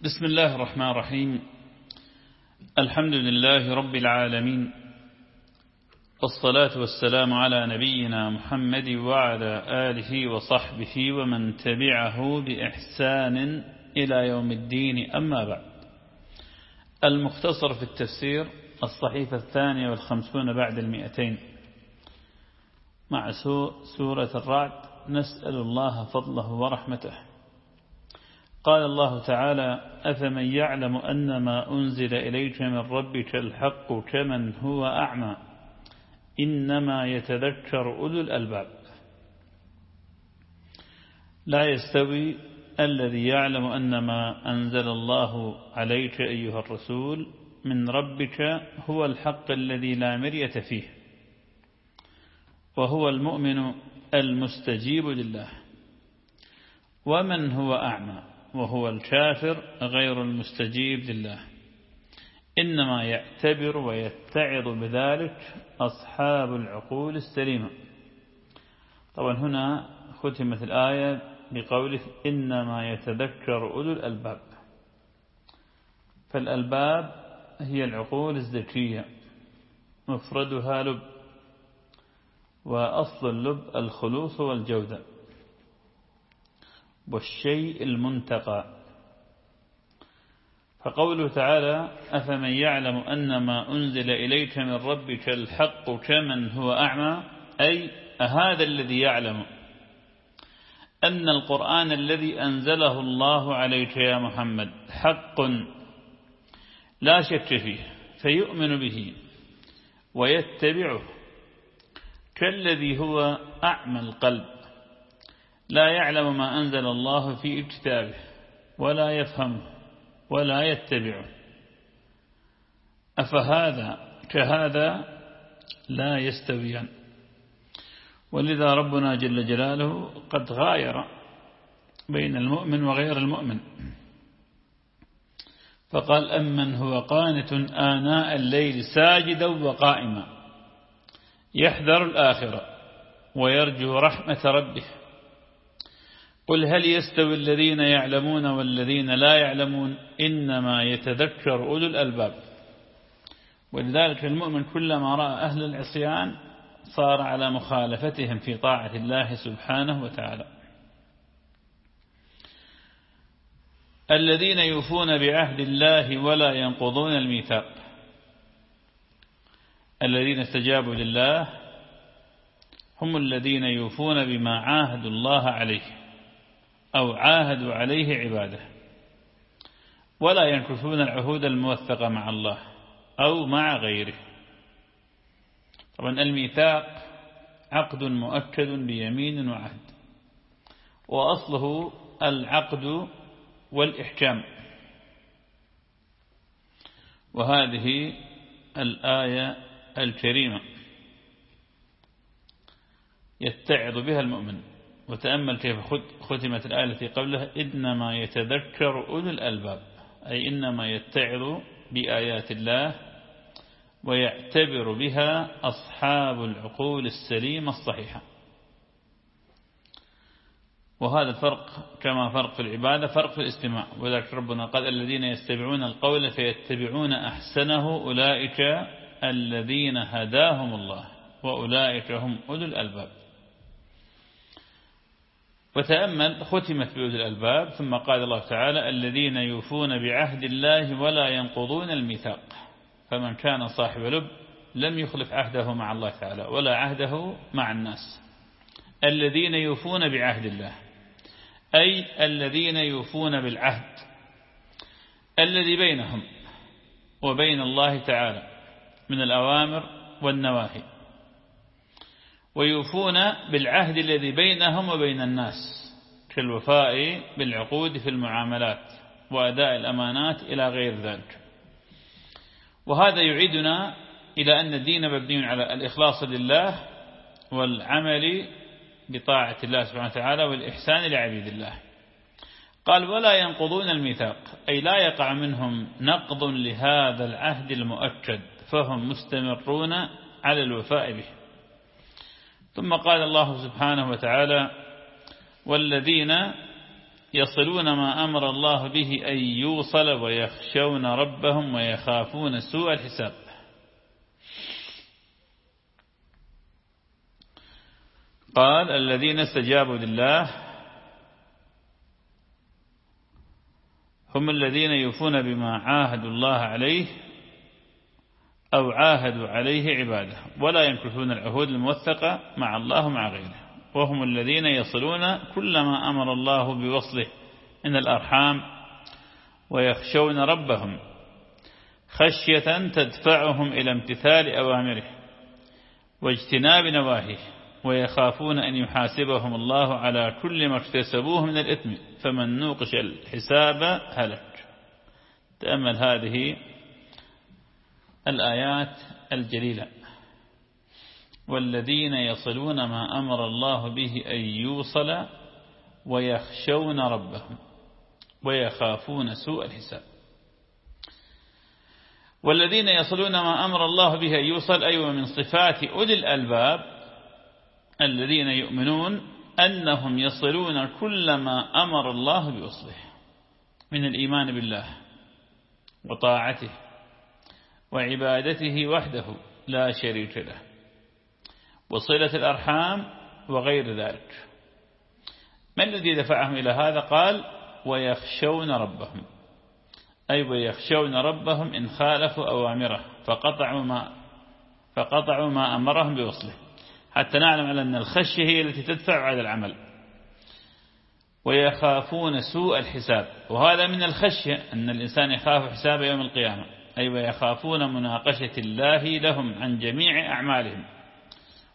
بسم الله الرحمن الرحيم. الحمد لله رب العالمين. والصلاة والسلام على نبينا محمد وعلى آله وصحبه ومن تبعه بإحسان إلى يوم الدين. أما بعد. المختصر في التفسير الصحيفة الثانية والخمسون بعد المئتين. مع سورة الرعد نسأل الله فضله ورحمته. قال الله تعالى أفمن يعلم أن ما أنزل إليك من ربك الحق كمن هو أعمى؟ إنما يتذكر أولو الألباب. لا يستوي الذي يعلم أن ما أنزل الله عليك أيها الرسول من ربك هو الحق الذي لا مرية فيه وهو المؤمن المستجيب لله ومن هو أعمى؟ وهو الكافر غير المستجيب لله. إنما يعتبر ويتعظ بذلك أصحاب العقول السليمة. طبعا هنا ختمت الآية بقوله إنما يتذكر أولو الألباب. فالألباب هي العقول الذكية مفردها لب وأصل اللب الخلوص والجودة. والشيء المنتقى. فقوله تعالى أفمن يعلم أن ما أنزل إليك من ربك الحق كمن هو أعمى؟ أي أهذا الذي يعلم؟ أن القرآن الذي أنزله الله عليك يا محمد حق لا شك فيه فيؤمن به ويتبعه كالذي هو أعمى القلب. لا يعلم ما أنزل الله في كتابه ولا يفهمه ولا يتبعه. أفهذا كهذا لا يستويان ولذا ربنا جل جلاله قد غاير بين المؤمن وغير المؤمن. فقال أمن هو قانت آناء الليل ساجدا وقائما يحذر الآخرة ويرجو رحمة ربه. قل هل يستوي الذين يعلمون والذين لا يعلمون إنما يتذكر أولو الألباب. ولذلك المؤمن كلما رأى أهل العصيان صار على مخالفتهم في طاعة الله سبحانه وتعالى. الذين يوفون بعهد الله ولا ينقضون الميثاق. الذين استجابوا لله هم الذين يوفون بما عاهدوا الله عليه. أو عاهدوا عليه عبادة. ولا ينكثون العهود الموثقة مع الله أو مع غيره. طبعا الميثاق عقد مؤكد بيمين وعهد. وأصله العقد والإحكام. وهذه الآية الكريمة. يتعظ بها المؤمن. وتأمل كيف ختمت الآية التي قبلها إنما يتذكر أولو الألباب أي إنما يتعظ بآيات الله ويعتبر بها أصحاب العقول السليمة الصحيحة. وهذا الفرق كما فرق في العبادة فرق في الاستماع. وذلك ربنا قال الذين يستمعون القول فيتبعون أحسنه أولئك الذين هداهم الله وأولئك هم أولو الألباب. وتأمل ختمت بأولي الألباب ثم قال الله تعالى الذين يوفون بعهد الله ولا ينقضون الميثاق. فمن كان صاحب لب لم يخلف عهده مع الله تعالى ولا عهده مع الناس. الذين يوفون بعهد الله أي الذين يوفون بالعهد الذي بينهم وبين الله تعالى من الأوامر والنواهي. ويوفون بالعهد الذي بينهم وبين الناس كالوفاء بالعقود في المعاملات وأداء الأمانات إلى غير ذلك. وهذا يعيدنا إلى أن الدين مبني على الإخلاص لله والعمل بطاعة الله سبحانه وتعالى والإحسان لعبيد الله. قال ولا ينقضون الميثاق. أي لا يقع منهم نقض لهذا العهد المؤكد فهم مستمرون على الوفاء به. ثم قال الله سبحانه وتعالى والذين يصلون ما أمر الله به أن يوصل ويخشون ربهم ويخافون سوء الحساب. قال الذين استجابوا لله هم الذين يوفون بما عاهدوا الله عليه أو عاهدوا عليه عباده ولا ينكثون العهود الموثقة مع الله مع غيره. وهم الذين يصلون كل ما أمر الله بوصله من الأرحام ويخشون ربهم خشية تدفعهم إلى امتثال أوامره واجتناب نواهيه ويخافون أن يحاسبهم الله على كل ما اكتسبوه من الإثم. فمن نوقش الحساب هلك. تأمل هذه الآيات الجليلة. والذين يصلون ما أمر الله به أن يوصل ويخشون ربهم ويخافون سوء الحساب. والذين يصلون ما أمر الله به أن يوصل أيوة من صفات أولي الألباب الذين يؤمنون أنهم يصلون كل ما أمر الله بوصله من الإيمان بالله وطاعته وعبادته وحده لا شريك له. وصلة الأرحام وغير ذلك. ما الذي دفعهم إلى هذا؟ قال ويخشون ربهم. أي ويخشون ربهم إن خالفوا أوامره فقطعوا ما فقطعوا ما أمرهم بوصله. حتى نعلم أن الخشية هي التي تدفع على العمل. ويخافون سوء الحساب. وهذا من الخشية أن الإنسان يخاف حساب يوم القيامة. أي ويخافون مناقشة الله لهم عن جميع أعمالهم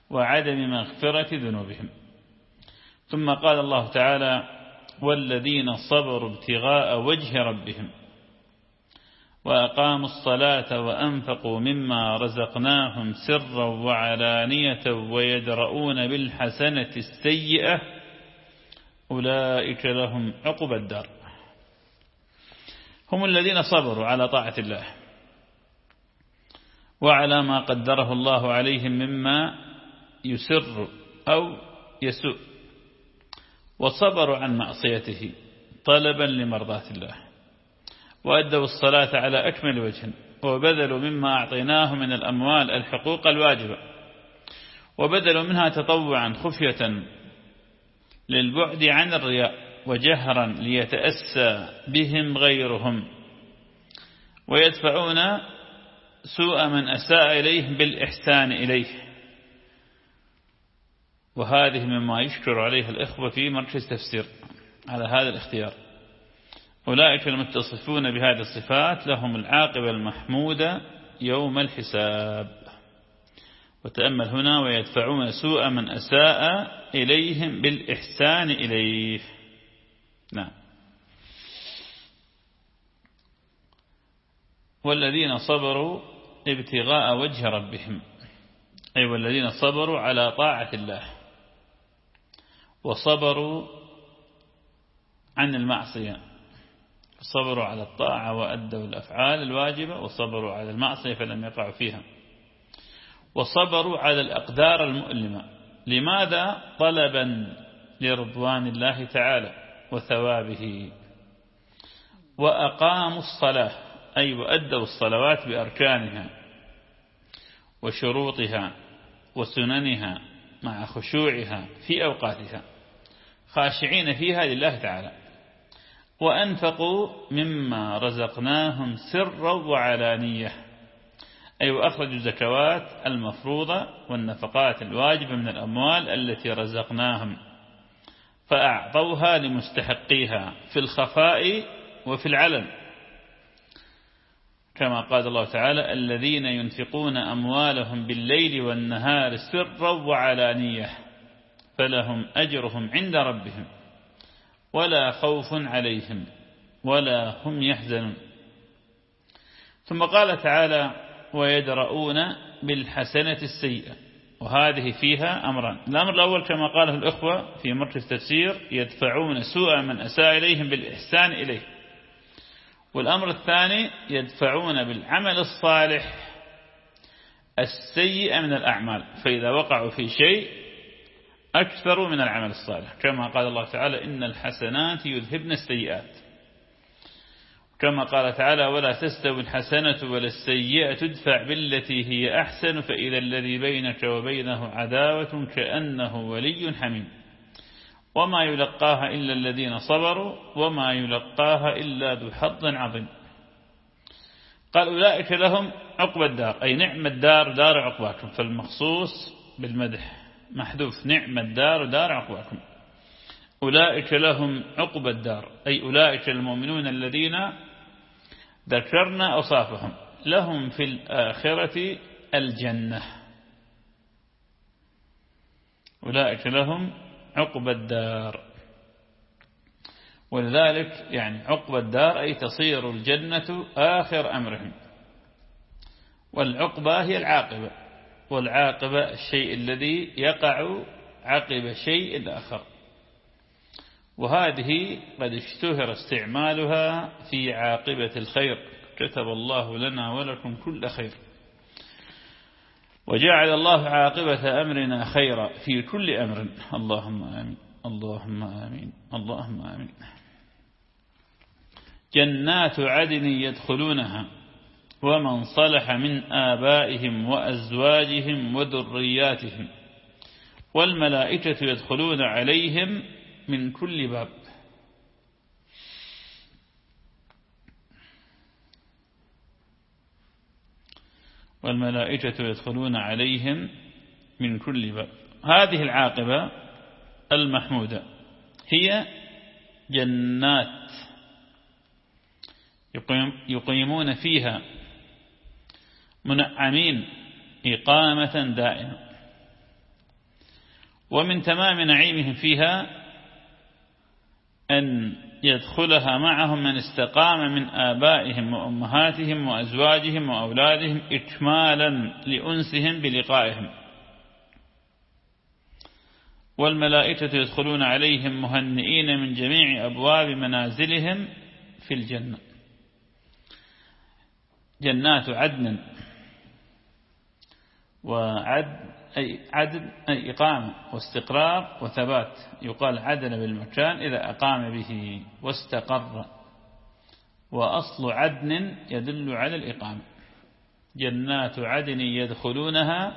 وعدم مغفرة ذنوبهم. ثم قال الله تعالى والذين صبروا ابتغاء وجه ربهم وأقاموا الصلاة وأنفقوا مما رزقناهم سرا وعلانية ويدرؤون بالحسنة السيئة أولئك لهم عقب الدار. هم الذين صبروا على طاعة الله. وعلى ما قدره الله عليهم مما يسر أو يسوء. وصبروا عن معصيته طلبا لمرضات الله. وأدوا الصلاة على أكمل وجه وبذلوا مما أعطيناه من الأموال الحقوق الواجبة وبذلوا منها تطوعا خفية للبعد عن الرياء وجهرا ليتأسى بهم غيرهم ويدفعون سوء من أساء إليه بالإحسان إليه. وهذه مما يشكر عليه الإخوة في مركز تفسير على هذا الاختيار. أولئك المتصفون بهذه الصفات لهم العاقبة المحمودة يوم الحساب. وتأمل هنا ويدفعون سوء من أساء إليهم بالإحسان إليه. نعم. والذين صبروا ابتغاء وجه ربهم. أي والذين صبروا على طاعة الله. وصبروا عن المعصية. صبروا على الطاعة وأدوا الأفعال الواجبة وصبروا على المعصية فلم يقعوا فيها. وصبروا على الأقدار المؤلمة. لماذا طلبا لرضوان الله تعالى وثوابه؟ وأقاموا الصلاة. أي وأدوا الصلوات بأركانها وشروطها وسننها مع خشوعها في أوقاتها. خاشعين فيها لله تعالى. وأنفقوا مما رزقناهم سرا وعلانية. أي وأخرجوا الزكوات المفروضة والنفقات الواجبة من الأموال التي رزقناهم. فأعطوها لمستحقيها في الخفاء وفي العلن. كما قال الله تعالى الذين ينفقون أموالهم بالليل والنهار سرا وعلانية فلهم أجرهم عند ربهم ولا خوف عليهم ولا هم يحزنون. ثم قال تعالى ويدرؤون بالحسنة السيئة وهذه فيها أمران. الأمر الأول كما قاله الأخوة في مركز تفسير يدفعون سوء من أساء إليهم بالإحسان إليه. والأمر الثاني يدفعون بالعمل الصالح السيء من الأعمال فإذا وقعوا في شيء أكثر من العمل الصالح. كما قال الله تعالى إن الحسنات يذهبن السيئات. كما قال تعالى ولا تستوي الحسنة ولا السيئة تدفع بالتي هي أحسن فإذا الذي بينك وبينه عداوة كأنه ولي حميم. وما يلقاها إلا الذين صبروا وما يلقاها إلا ذو حظ عظيم. قال أولئك لهم عقب الدار. أي نعم الدار دار عقباكم. فالمخصوص بالمدح. محذوف. نعم الدار دار عقباكم. أولئك لهم عقب الدار. أي أولئك المؤمنون الذين ذكرنا أوصافهم. لهم في الآخرة الجنة. أولئك لهم عقب الدار. ولذلك يعني عقب الدار أي تصير الجنة آخر أمرهم. والعقبة هي العاقبة. والعاقبة الشيء الذي يقع عقب شيء آخر. وهذه قد اشتهر استعمالها في عاقبة الخير. كتب الله لنا ولكم كل خير. وجعل الله عاقبة أمرنا خيرا في كل أمر. اللهم آمين. اللهم آمين. اللهم آمين. جنات عدن يدخلونها ومن صلح من آبائهم وأزواجهم وذرياتهم والملائكة يدخلون عليهم من كل باب. والملائكة يدخلون عليهم من كل باب. هذه العاقبة المحمودة. هي جنات يقيمون فيها منعمين إقامة دائمة. ومن تمام نعيمهم فيها أن يدخلها معهم من استقام من آبائهم وأمهاتهم وأزواجهم وأولادهم إكمالا لأنسهم بلقائهم. والملائكة يدخلون عليهم مهنئين من جميع أبواب منازلهم في الجنة. جنات عدن. وعد أي عدن أي إقامة واستقرار وثبات. يقال عدن بالمكان إذا أقام به واستقر. وأصل عدن يدل على الإقامة. جنات عدن يدخلونها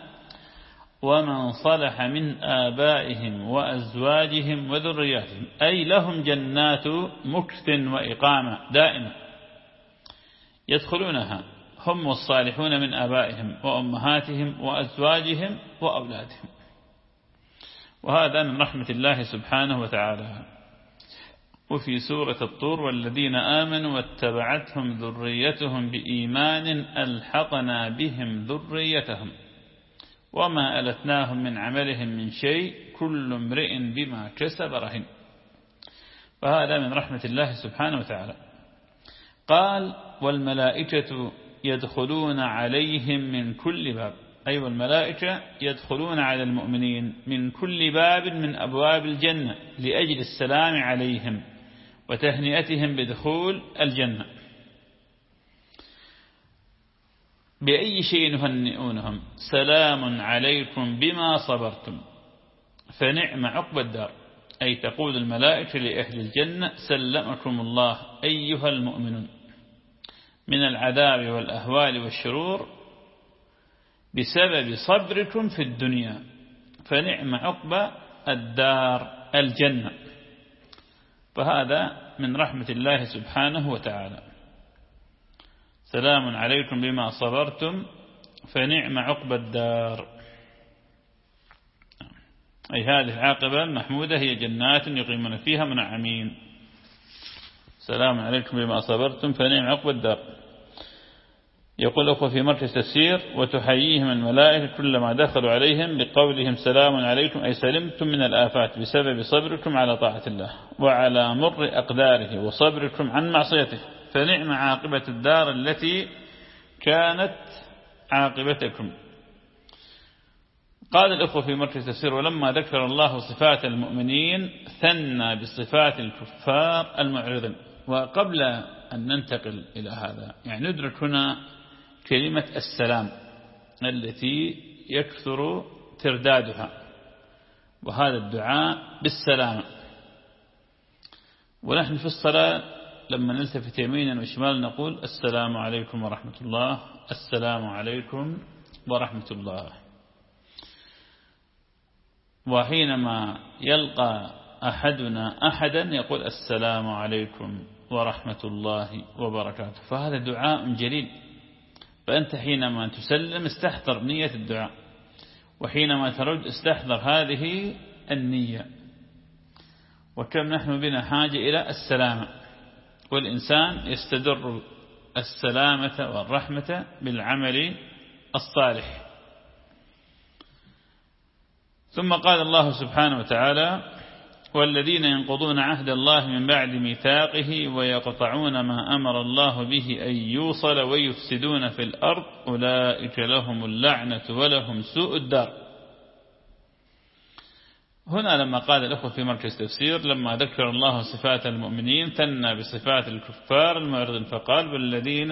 ومن صلح من آبائهم وأزواجهم وذرياتهم. أي لهم جنات مكث وإقامة دائمة يدخلونها. هم والصالحون من آبائهم وأمهاتهم وأزواجهم وأولادهم. وهذا من رحمة الله سبحانه وتعالى. وفي سورة الطور والذين آمنوا واتبعتهم ذريتهم بإيمان ألحقنا بهم ذريتهم. وما ألتناهم من عملهم من شيء كل امرئ بما كسب رهن. وهذا من رحمة الله سبحانه وتعالى. قال والملائكة يدخلون عليهم من كل باب. أي أيوة والملائكة يدخلون على المؤمنين من كل باب من أبواب الجنة لأجل السلام عليهم وتهنئتهم بدخول الجنة. بأي شيء نهنئونهم؟ سلام عليكم بما صبرتم. فنعم عقب الدار. أي تقول الملائكة لأهل الجنة سلمكم الله أيها المؤمنون. من العذاب والأهوال والشرور بسبب صبركم في الدنيا فنعم عقب الدار الجنة. فهذا من رحمة الله سبحانه وتعالى. سلام عليكم بما صبرتم فنعم عقب الدار. أي هذه العاقبة المحمودة هي جنات يقيمون فيها منعمين. سلام عليكم بما صبرتم فنعم عقب الدار. يقول أخوة في مركز تفسير وتحييهم الملائكة كلما دخلوا عليهم بقولهم سلام عليكم أي سلمتم من الآفات بسبب صبركم على طاعة الله وعلى مر أقداره وصبركم عن معصيته. فنعم عاقبة الدار التي كانت عاقبتكم. قال الأخوة في مركز تفسير ولما ذكر الله صفات المؤمنين ثنى بصفات الكفار المعرضين. وقبل أن ننتقل إلى هذا يعني ندرك هنا كلمة السلام التي يكثر تردادها وهذا الدعاء بالسلامة ونحن في الصلاة لما نلتفت يمينا وشمالا نقول السلام عليكم ورحمة الله السلام عليكم ورحمة الله. وحينما يلقى أحدنا أحدا يقول السلام عليكم. ورحمة الله وبركاته. فهذا دعاء جليل. فأنت حينما تسلم استحضر نية الدعاء وحينما ترد استحضر هذه النية. وكم نحن بنا حاجة إلى السلامة. والإنسان يستدر السلامة والرحمة بالعمل الصالح. ثم قال الله سبحانه وتعالى والذين ينقضون عهد الله من بعد ميثاقه ويقطعون ما أمر الله به أن يوصل ويفسدون في الأرض أولئك لهم اللعنة ولهم سوء الدار. هنا لما قال الأخوة في مركز تفسير لما ذكر الله صفات المؤمنين ثنى بصفات الكفار المعرضين فقال والذين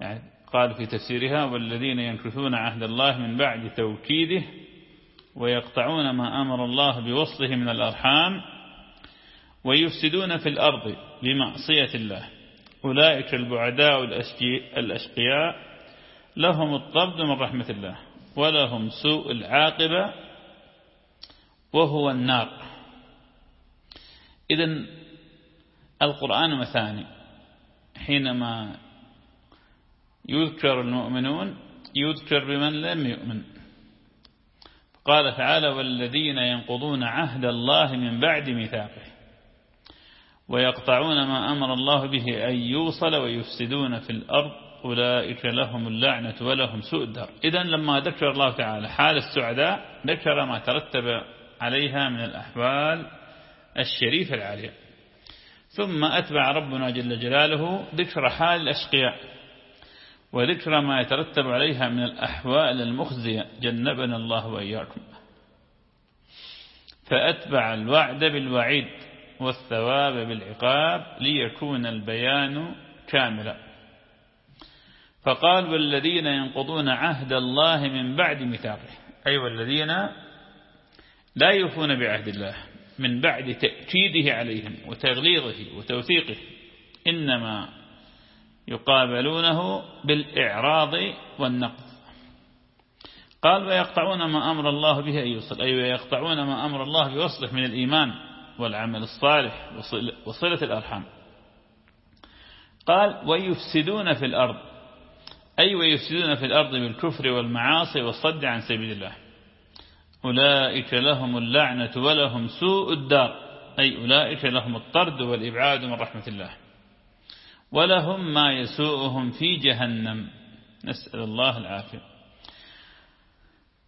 يعني قال في تفسيرها والذين ينكثون عهد الله من بعد توكيده ويقطعون ما أمر الله بوصله من الأرحام ويفسدون في الأرض بمعصية الله. أولئك البعداء الأشقياء. لهم الطرد من رحمة الله ولهم سوء العاقبة وهو النار. إذا القرآن مثاني. حينما يذكر المؤمنون يذكر بمن لم يؤمن. قال تعالى والذين ينقضون عهد الله من بعد ميثاقه ويقطعون ما أمر الله به أن يوصل ويفسدون في الأرض أولئك لهم اللعنة ولهم سوء الدار. إذا لما ذكر الله تعالى حال السعداء ذكر ما ترتب عليها من الأحوال الشريفة العالية. ثم أتبع ربنا جل جلاله ذكر حال الأشقياء. وذكر ما يترتب عليها من الأحوال المخزية. جنبنا الله وإياكم. فأتبع الوعد بالوعيد والثواب بالعقاب ليكون البيان كاملا. فقال والذين ينقضون عهد الله من بعد ميثاقه. أي والذين لا يوفون بعهد الله من بعد تأكيده عليهم وتغليظه وتوثيقه. إنما يقابلونه بالإعراض والنقض قال ويقطعون ما أمر الله به أن يوصل أي ويقطعون ما أمر الله بوصله من الإيمان والعمل الصالح وصلة الأرحام. قال ويفسدون في الأرض. أي ويفسدون في الأرض بالكفر والمعاصي والصد عن سبيل الله. أولئك لهم اللعنة ولهم سوء الدار. أي أولئك لهم الطرد والإبعاد من رحمة الله. ولهم ما يسوءهم في جهنم. نسأل الله العافية.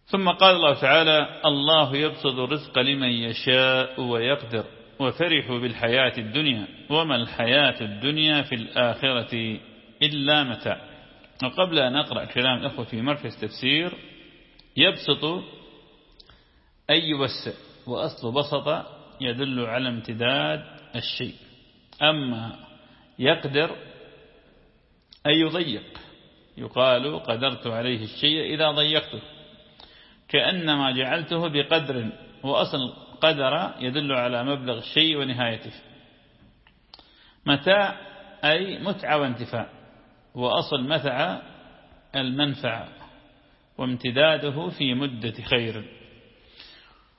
ثم قال الله تعالى الله يبسط الرزق لمن يشاء ويقدر وفرحوا بالحياة الدنيا وما الحياة الدنيا في الآخرة إلا متاع. وقبل أن أقرأ كلام الأخوة في مركز تفسير يبسط أي يوسع وأصل بسط يدل على امتداد الشيء. أما يقدر أن يضيق. يقال قدرت عليه الشيء إذا ضيقته. كأنما جعلته بقدر وأصل قدر يدل على مبلغ الشيء ونهايته. متاع أي متعة وانتفاع وأصل متع المنفعة وامتداده في مدة خير.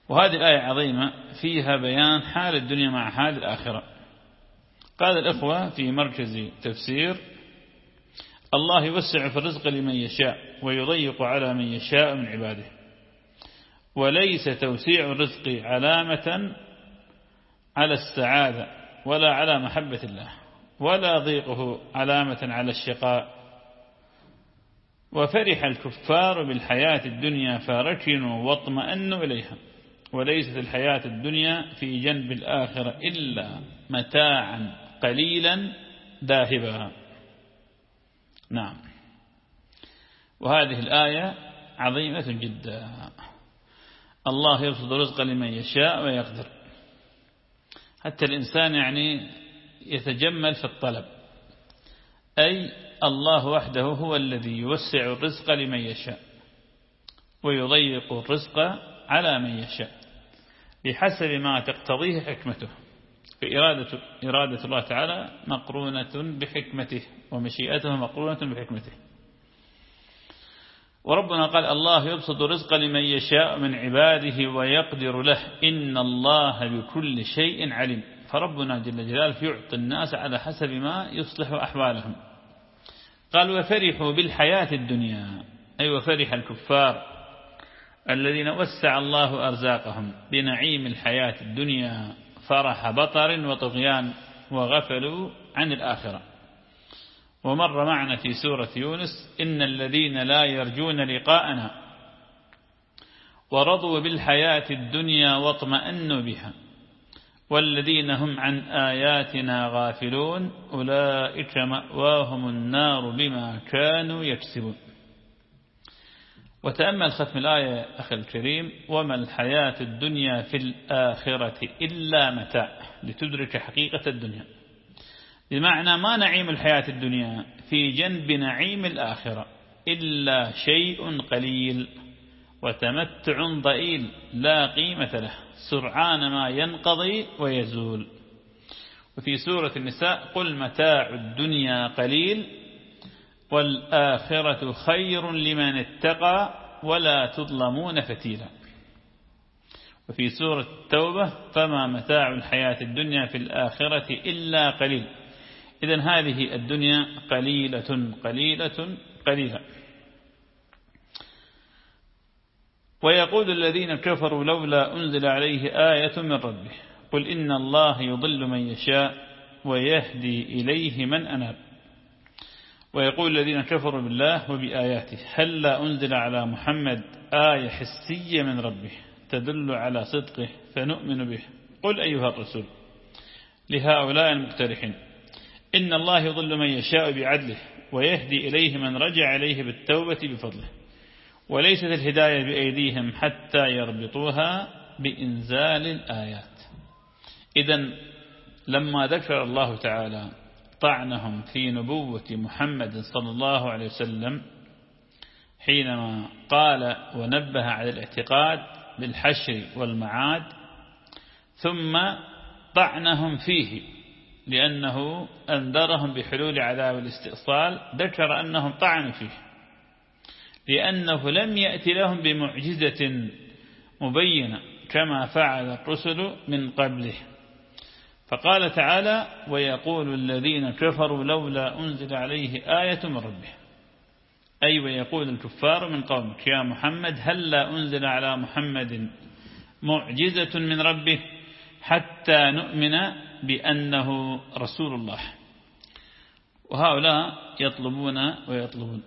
وهذه الآية عظيمة فيها بيان حال الدنيا مع حال الآخرة. قال الأخوة في مركز تفسير الله يوسع في الرزق لمن يشاء ويضيق على من يشاء من عباده وليس توسيع الرزق علامة على السعادة ولا على محبة الله ولا ضيقه علامة على الشقاء. وفرح الكفار بالحياة الدنيا فركنوا واطمأنوا إليها وليست الحياة الدنيا في جنب الآخرة إلا متاعا. قليلا ذاهبا. نعم. وهذه الآية عظيمة جدا. الله يبسط رزق لمن يشاء ويقدر. حتى الإنسان يعني يتجمل في الطلب. أي الله وحده هو الذي يوسع الرزق لمن يشاء ويضيق الرزق على من يشاء بحسب ما تقتضيه حكمته. فإرادة إرادة الله تعالى مقرونة بحكمته ومشيئته مقرونة بحكمته. وربنا قال الله يبسط الرزق لمن يشاء من عباده ويقدر له. إن الله بكل شيء عليم. فربنا جل جلاله يعطي الناس على حسب ما يصلح أحوالهم. قال وفرحوا بالحياة الدنيا. أي وفرح الكفار الذين وسع الله أرزاقهم بنعيم الحياة الدنيا. فرح بطر وطغيان وغفلوا عن الآخرة. ومر معنا في سورة يونس إن الذين لا يرجون لقاءنا ورضوا بالحياة الدنيا واطمأنوا بها والذين هم عن آياتنا غافلون أولئك مأواهم النار بما كانوا يكسبون. وتأمل ختم الآية أخي الكريم وما الحياة الدنيا في الآخرة إلا متاع لتدرك حقيقة الدنيا. بمعنى ما نعيم الحياة الدنيا في جنب نعيم الآخرة إلا شيء قليل وتمتع ضئيل لا قيمة له سرعان ما ينقضي ويزول. وفي سورة النساء قل متاع الدنيا قليل والآخرة خير لمن اتقى ولا تظلمون فتيلا. وفي سورة التوبة فما متاع الحياة الدنيا في الآخرة إلا قليل. إذا هذه الدنيا قليلة قليلة قليلة. ويقول الذين كفروا لولا أنزل عليه آية من ربه قل إن الله يضل من يشاء ويهدي إليه من أناب. ويقول الذين كفروا بالله وبآياته هل لا أنزل على محمد آية حسية من ربه تدل على صدقه فنؤمن به؟ قل أيها الرسول لهؤلاء المقترحين إن الله يضل من يشاء بعدله ويهدي إليه من رجع إليه بالتوبة بفضله وليست الهداية بأيديهم حتى يربطوها بإنزال الآيات. إذا لما ذكر الله تعالى طعنهم في نبوة محمد صلى الله عليه وسلم حينما قال ونبه على الاعتقاد بالحشر والمعاد ثم طعنهم فيه لأنه أنذرهم بحلول عذاب الاستئصال ذكر أنهم طعنوا فيه لأنه لم يأتي لهم بمعجزة مبينة كما فعل الرسل من قبله. فقال تعالى ويقول الذين كفروا لولا أنزل عليه آية من ربه. أي ويقول الكفار من قومك يا محمد هل لا أنزل على محمد معجزة من ربه حتى نؤمن بأنه رسول الله؟ وهؤلاء يطلبون ويطلبون.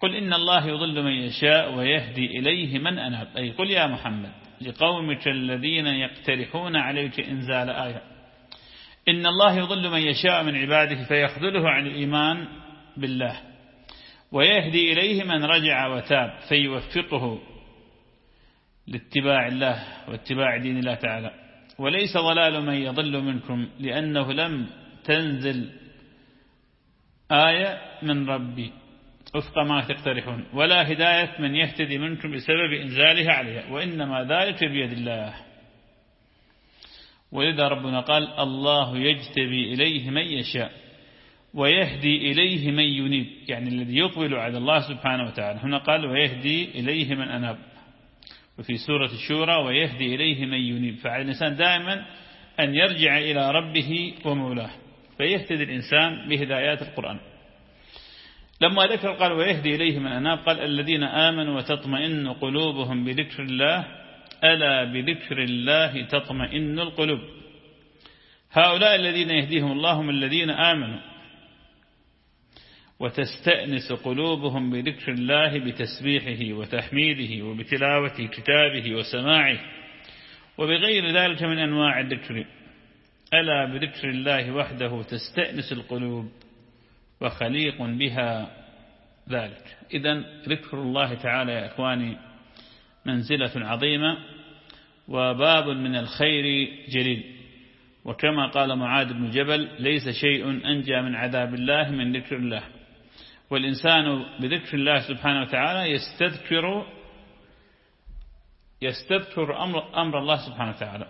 قل إن الله يضل من يشاء ويهدي إليه من أناب. أي قل يا محمد لقومك الذين يقترحون عليك إنزال آية إن الله يضل من يشاء من عباده فيخذله عن الإيمان بالله ويهدي إليه من رجع وتاب فيوفقه لاتباع الله واتباع دين الله تعالى. وليس ضلال من يضل منكم لأنه لم تنزل آية من ربي. وفق ما تقترحون. ولا هداية من يهتدي منكم بسبب إنزالها عليها. وإنما ذلك بيد الله. ولذا ربنا قال الله يجتبي إليه من يشاء ويهدي إليه من ينيب يعني الذي يقبل على الله سبحانه وتعالى. هنا قال ويهدي إليه من أناب. وفي سورة الشورى ويهدي إليه من ينيب. فعلى الإنسان دائما أن يرجع إلى ربه ومولاه فيهتدي الإنسان بهدايات القرآن. لما ذكر قال ويهدي إليه من أناب قال الذين آمنوا وتطمئن قلوبهم بذكر الله ألا بذكر الله تطمئن القلوب. هؤلاء الذين يهديهم الله هم الذين آمنوا. وتستأنس قلوبهم بذكر الله بتسبيحه وتحميده وبتلاوة كتابه وسماعه. وبغير ذلك من أنواع الذكر. ألا بذكر الله وحده تستأنس القلوب وخليق بها ذلك. إذا ذكر الله تعالى يا إخواني منزلة عظيمة. وباب من الخير جليل. وكما قال معاذ بن جبل ليس شيء أنجى من عذاب الله من ذكر الله. والإنسان بذكر الله سبحانه وتعالى يستذكر يستذكر أمر, أمر الله سبحانه وتعالى.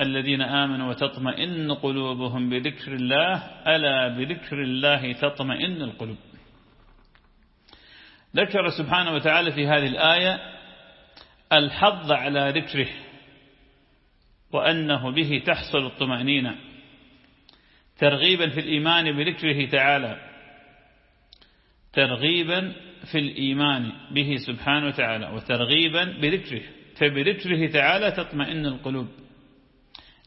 الذين آمنوا وتطمئن قلوبهم بذكر الله ألا بذكر الله تطمئن القلوب. ذكر سبحانه وتعالى في هذه الآية الحظ على ذكره. وأنه به تحصل الطمأنينة. ترغيبا في الإيمان بذكره تعالى. ترغيبا في الإيمان به سبحانه وتعالى. وترغيبا بذكره. فبذكره تعالى تطمئن القلوب.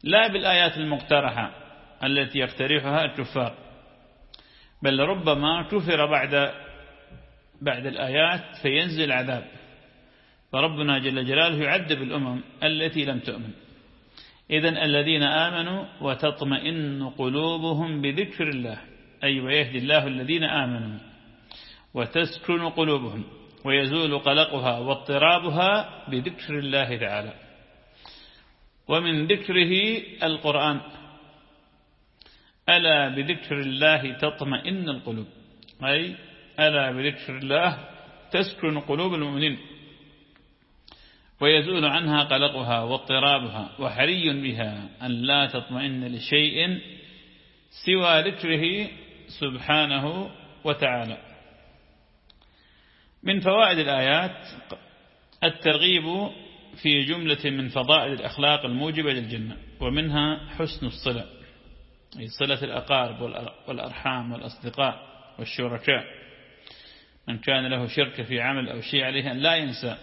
لا بالآيات المقترحة التي يقترحها الكفار. بل ربما كفر بعد بعد الآيات فينزل عذاب. فربنا جل جلاله يعذب الأمم التي لم تؤمن. إذا الذين آمنوا وتطمئن قلوبهم بذكر الله. أي ويهدي الله الذين آمنوا. وتسكن قلوبهم ويزول قلقها واضطرابها بذكر الله تعالى. ومن ذكره القرآن. ألا بذكر الله تطمئن القلوب. أي ألا بذكر الله تسكن قلوب المؤمنين. ويزول عنها قلقها واضطرابها وحري بها أن لا تطمئن لشيء سوى ذكره سبحانه وتعالى. من فوائد الآيات الترغيب في جملة من فضائل الأخلاق الموجبة للجنة ومنها حسن الصلة أي صلة الأقارب والأرحام والأصدقاء والشركاء. من كان له شركة في عمل أو شيء عليه أن لا ينسى.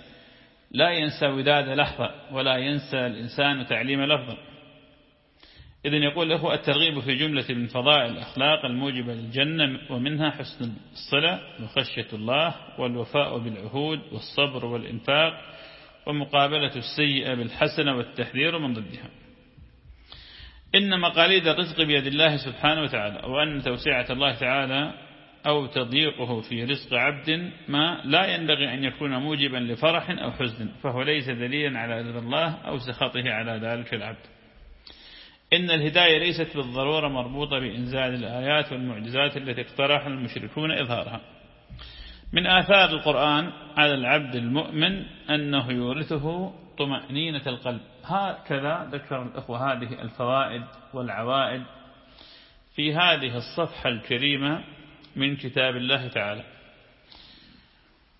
لا ينسى وداد لحظة ولا ينسى الإنسان تعليم لفظة. إذن يقول له الترغيب في جملة من فضائل الأخلاق الموجبة للجنة ومنها حسن الصلة وخشية الله والوفاء بالعهود والصبر والإنفاق ومقابلة السيئة بالحسنة والتحذير من ضدها. إن مقاليد الرزق بيد الله سبحانه وتعالى وأن توسعة الله تعالى أو تضييقه في رزق عبد ما لا ينبغي أن يكون موجبا لفرح أو حزن فهو ليس دليلا على رضا الله أو سخطه على ذلك العبد. إن الهداية ليست بالضرورة مربوطة بإنزال الآيات والمعجزات التي اقترح المشركون إظهارها. من آثار القرآن على العبد المؤمن أنه يورثه طمأنينة القلب. هكذا ذكر الأخوة هذه الفوائد والعوائد في هذه الصفحة الكريمة من كتاب الله تعالى.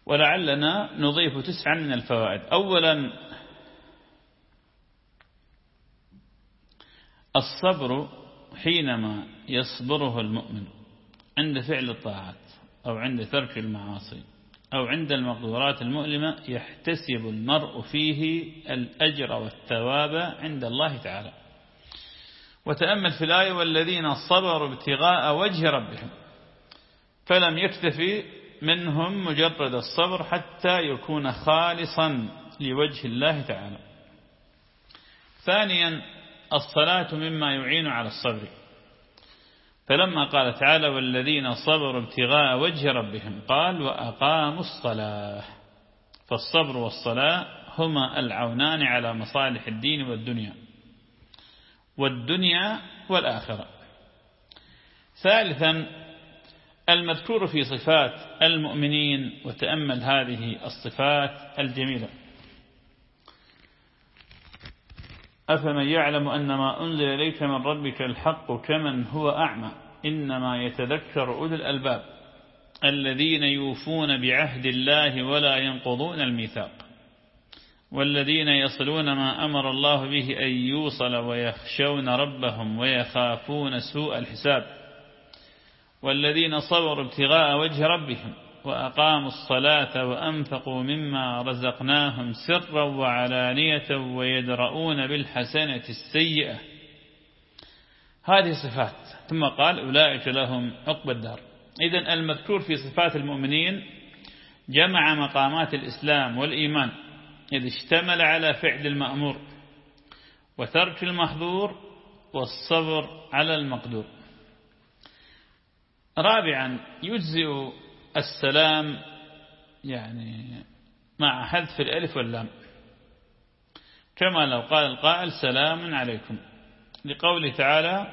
ولعلنا نضيف تسعا من الفوائد. أولا الصبر حينما يصبره المؤمن عند فعل الطاعات أو عند ترك المعاصي أو عند المقدورات المؤلمة يحتسب المرء فيه الأجر والثواب عند الله تعالى. وتأمل في الآية والذين صبروا ابتغاء وجه ربهم. فلم يكتفي منهم مجرد الصبر حتى يكون خالصا لوجه الله تعالى. ثانيا الصلاة مما يعين على الصبر. فلما قال تعالى والذين صبروا ابتغاء وجه ربهم قال وأقاموا الصلاة فالصبر والصلاة هما العونان على مصالح الدين والدنيا والدنيا والآخرة. ثالثا المذكور في صفات المؤمنين وتأمل هذه الصفات الجميلة. أفمن يعلم أن ما أنزل إليك من ربك الحق كمن هو أعمى؟ إنما يتذكر أولي الألباب الذين يوفون بعهد الله ولا ينقضون الميثاق والذين يصلون ما أمر الله به أن يوصل ويخشون ربهم ويخافون سوء الحساب. والذين صبروا ابتغاء وجه ربهم وأقاموا الصلاة وأنفقوا مما رزقناهم سرا وعلانية ويدرؤون بالحسنة السيئة. هذه صفات. ثم قال أولئك لهم عقب الدار. إذن المذكور في صفات المؤمنين جمع مقامات الإسلام والإيمان. إذ اشتمل على فعل المأمور وترك المحظور والصبر على المقدور. رابعا يجزئ السلام يعني مع حذف الألف واللام. كما لو قال القائل سلام عليكم. لقوله تعالى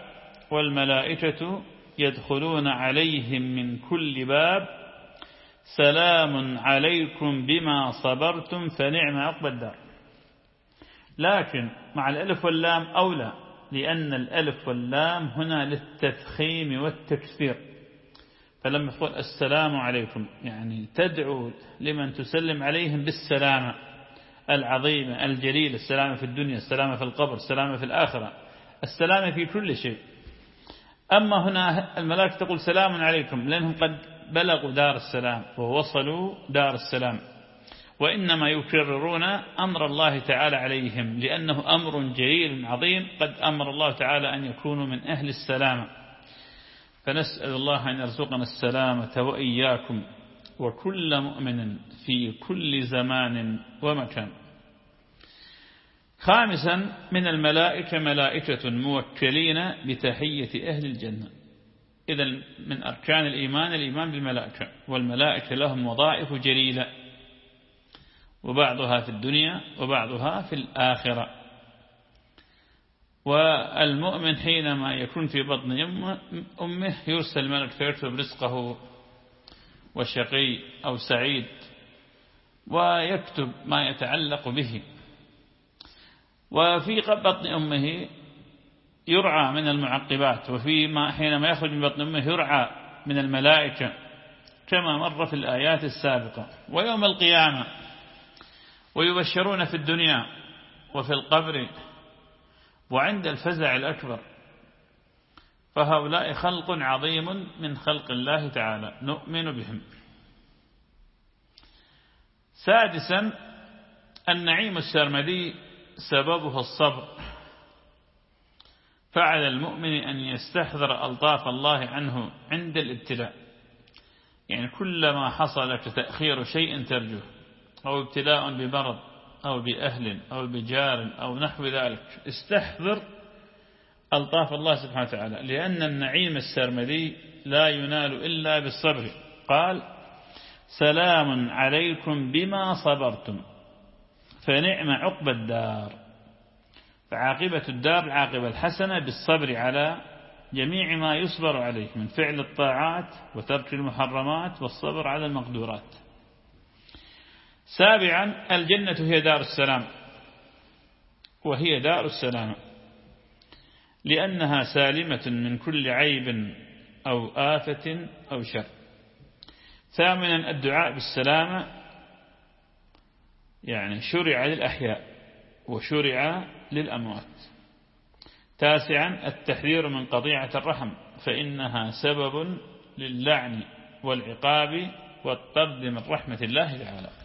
والملائكة يدخلون عليهم من كل باب. سلام عليكم بما صبرتم فنعم عقب الدار. لكن مع الألف واللام أولى لأن الألف واللام هنا للتفخيم والتكثير فلما يقول السلام عليكم يعني تدعو لمن تسلم عليهم بالسلامة العظيمة الجليلة السلامة في الدنيا السلامة في القبر السلامة في الآخرة السلامة في كل شيء. أما هنا الملائكة تقول سلام عليكم لأنهم قد بلغوا دار السلام ووصلوا دار السلام. وإنما يكررون أمر الله تعالى عليهم لأنه أمر جليل عظيم قد أمر الله تعالى أن يكونوا من أهل السلامة. فنسأل الله أن يرزقنا السلامة وإياكم وكل مؤمن في كل زمان ومكان. خامسا من الملائكة ملائكة موكلين بتحية أهل الجنة. إذا من أركان الإيمان الإيمان بالملائكة والملائكة لهم وظائف جليلة. وبعضها في الدنيا وبعضها في الآخرة. والمؤمن حينما يكون في بطن أمه يرسل ملك فيكتب رزقه وشقي أو سعيد ويكتب ما يتعلق به. وفي بطن أمه يرعى من المعقبات وفي ما حينما يخرج من بطن أمه يرعى من الملائكة كما مر في الآيات السابقة. ويوم القيامة ويبشرون في الدنيا وفي القبر وعند الفزع الأكبر فهؤلاء خلق عظيم من خلق الله تعالى نؤمن بهم. سادسا النعيم السرمدي سببه الصبر. فعلى المؤمن أن يستحضر ألطاف الله عنه عند الابتلاء. يعني كلما حصل تأخير شيء ترجوه أو ابتلاء بمرض أو بأهل أو بجار أو نحو ذلك استحضر ألطاف الله سبحانه وتعالى لأن النعيم السرمدي لا ينال إلا بالصبر. قال سلام عليكم بما صبرتم فنعم عقب الدار. فعاقبة الدار العاقبة الحسنة بالصبر على جميع ما يصبر عليه من فعل الطاعات وترك المحرمات والصبر على المقدورات. سابعا الجنة هي دار السلام. وهي دار السلام. لأنها سالمة من كل عيب أو آفة أو شر. ثامنا الدعاء بالسلامة يعني شرع للأحياء وشرع للأموات. تاسعا التحذير من قضيعة الرحم فإنها سبب للعن والعقاب والطرد من رحمة الله تعالى.